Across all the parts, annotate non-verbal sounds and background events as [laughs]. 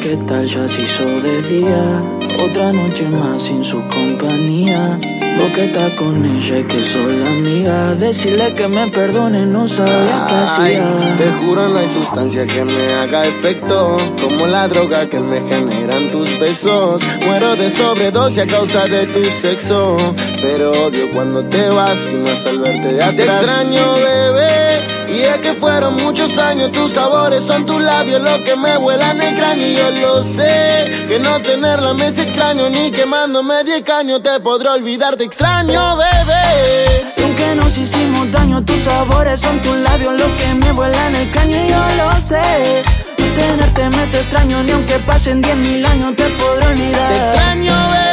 ¿qué tal? Ya se hizo de día. Otra noche más sin su compañía. Vos que estás con ella y que soy la amiga. Decirle que me perdone, no sabía qué hacía. Te juro no hay sustancia que me haga efecto Como la droga que me generan tus besos Muero de sobredosis a causa de tu sexo Pero odio cuando te vas y más al verte de atrás Te extraño bebé es que fueron muchos años, tus sabores son tus labios lo que me vuelan el cráneo y yo lo sé. Que no tenerla me es extraño, ni quemándome diez caños te podré olvidar, te extraño, bebé. Y aunque nos hicimos daño, tus sabores son tus labios lo que me vuelan el caño y yo lo sé. No tenerte me es extraño, ni aunque pasen diez mil años te podré olvidar. Te extraño, bebé.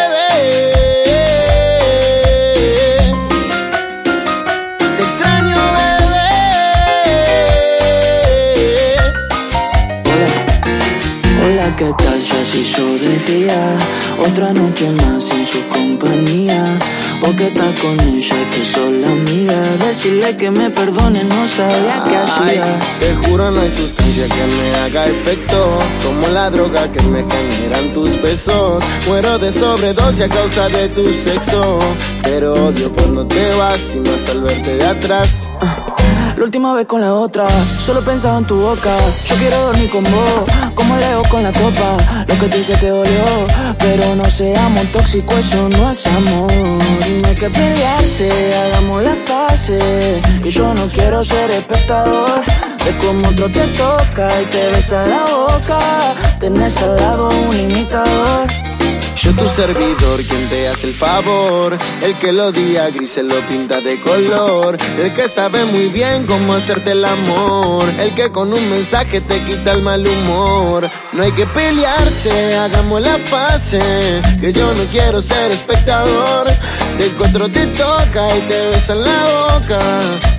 Hola, ¿qué tal? Ya se hizo de día. Otra noche más sin su compañía. Vos que estás con ella que soy la amiga. Decirle que me perdone, no sabía qué hacía. te juro no hay sustancia que me haga efecto Como la droga que me generan tus besos Muero de sobredosis a causa de tu sexo Pero odio cuando te vas y más al verte de atrás La última vez con la otra, solo pensaba en tu boca. Yo quiero dormir con vos, como leo con la copa. Lo que te hice te dolió, pero no seamos tóxicos, eso no es amor. Y no hay que pelearse, hagamos las paces. Que yo no quiero ser espectador. De como otro te toca y te besa la boca. Tenés al lado un imitador. Yo tu servidor, quien te hace el favor. El que lo día gris lo pinta de color. El que sabe muy bien cómo hacerte el amor. El que con un mensaje te quita el mal humor. No hay que pelearse, hagamos la paz Que yo no quiero ser espectador. De que otro te toca y te besa en la boca.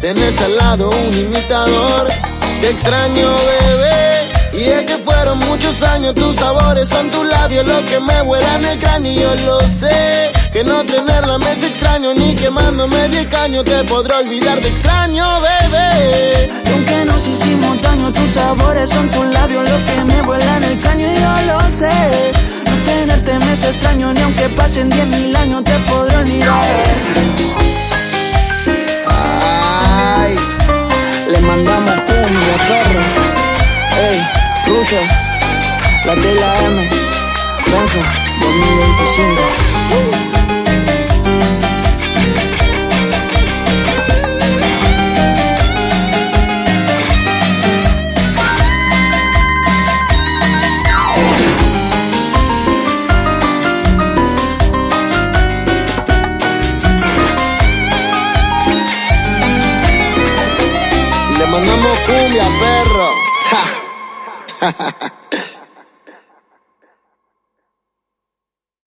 Tenés al lado un imitador. Te extraño bebé y es que fueron muchos años, tus sabores son tus labios lo que me vuelan el cráneo y yo lo sé. Que no tenerla me es extraño, ni quemándome diez caños te podré olvidar, te extraño, bebé. La T y la M, Franja, 2025. le mandamos cumbia, perro. Ja. [laughs]